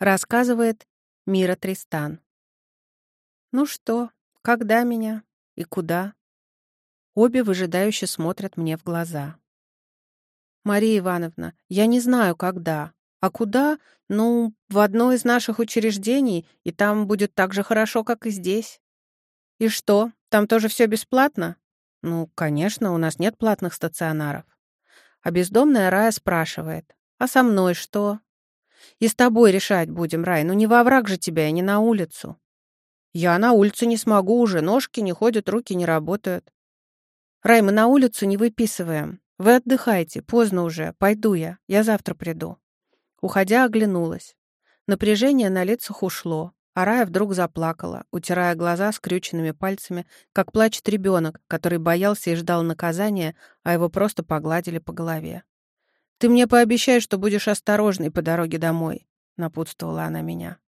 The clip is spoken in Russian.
Рассказывает Мира Тристан. Ну что, когда меня и куда? Обе выжидающе смотрят мне в глаза. Мария Ивановна, я не знаю, когда. А куда? Ну, в одно из наших учреждений, и там будет так же хорошо, как и здесь. И что, там тоже все бесплатно? Ну, конечно, у нас нет платных стационаров. А бездомная Рая спрашивает, а со мной что? И с тобой решать будем, Рай, ну не во враг же тебя и не на улицу. Я на улицу не смогу уже, ножки не ходят, руки не работают. Рай, мы на улицу не выписываем. Вы отдыхайте, поздно уже, пойду я, я завтра приду. Уходя, оглянулась. Напряжение на лицах ушло, а Рая вдруг заплакала, утирая глаза скрюченными пальцами, как плачет ребенок, который боялся и ждал наказания, а его просто погладили по голове. «Ты мне пообещай, что будешь осторожной по дороге домой», — напутствовала она меня.